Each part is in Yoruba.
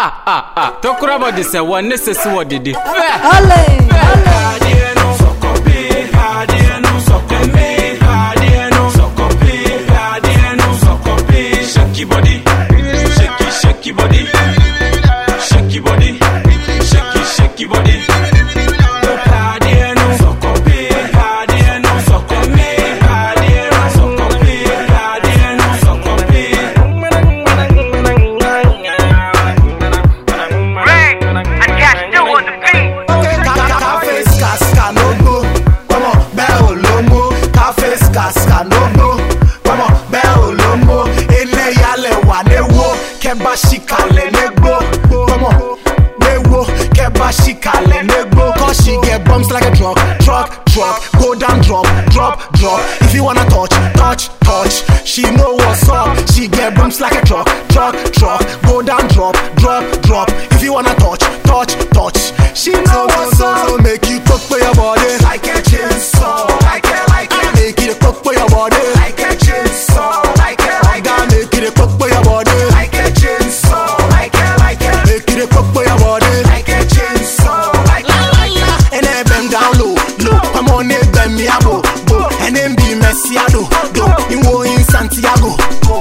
ah ah ah tokura bɔ de sɛ wɔ ne sisi wɔ didi. fɛ fɛ. adiɛ nu sɔkɔ bi adiɛ nu sɔkɔ mi. body, shaky body. kẹba sí kalẹ̀ come on nẹ́wó kẹba sí kalẹ̀ nẹ́gbó. cause she get bumps like a truck truck truck go down drop drop drop if you wanna touch touch touch she know what's up she get bumps like a truck truck truck go down drop drop drop if you wanna touch touch touch she know what's up make you talk to your body. ọmọ ní bẹ̀mí àbò bò ẹni bí mẹ̀síàdò dò ìwò in Santiago. Go.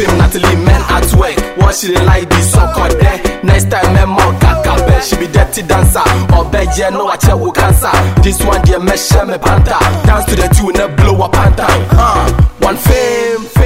same na till men at work what she dey like this ọkọ dẹ next time ẹ mọ kàkà bẹ she be dirty dancer ọbẹ yẹ no àṣẹwò cancer this one me share me panta dance to the tune ẹ blow a panta uh, one fame.